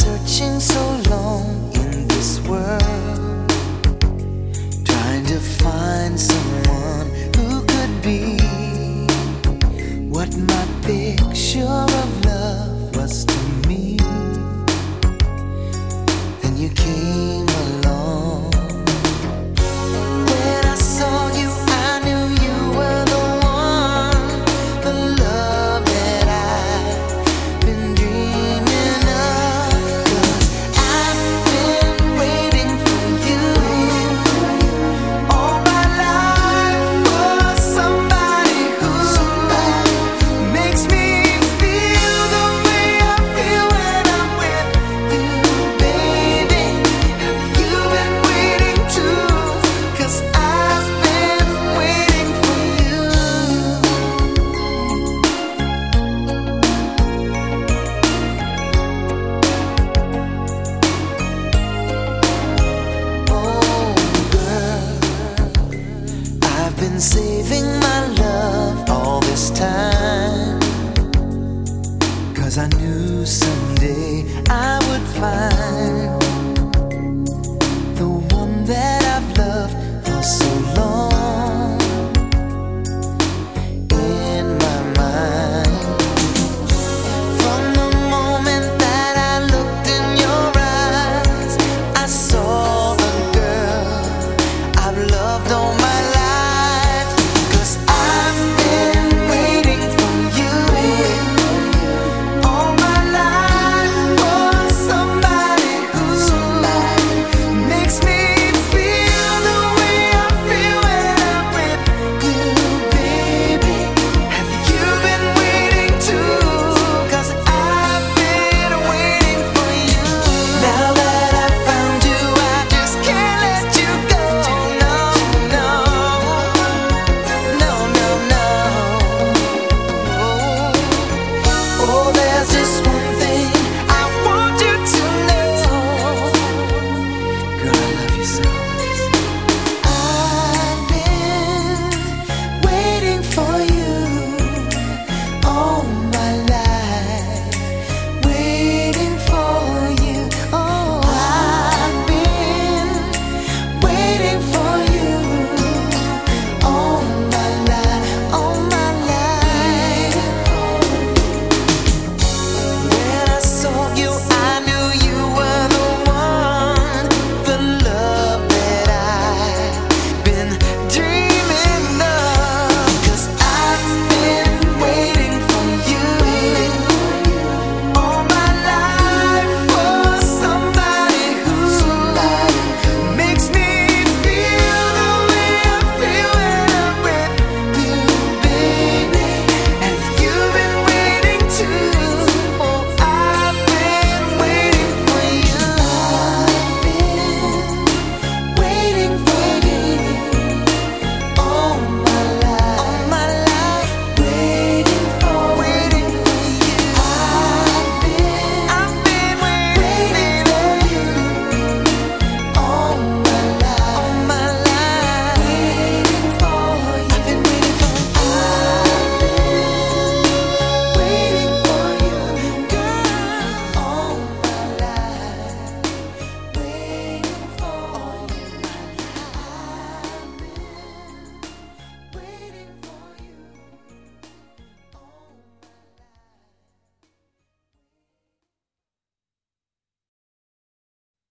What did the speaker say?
searching so long in this world, trying to find someone who could be what my picture of love was to me. Then you came saving my love all this time. Cause I knew someday I would find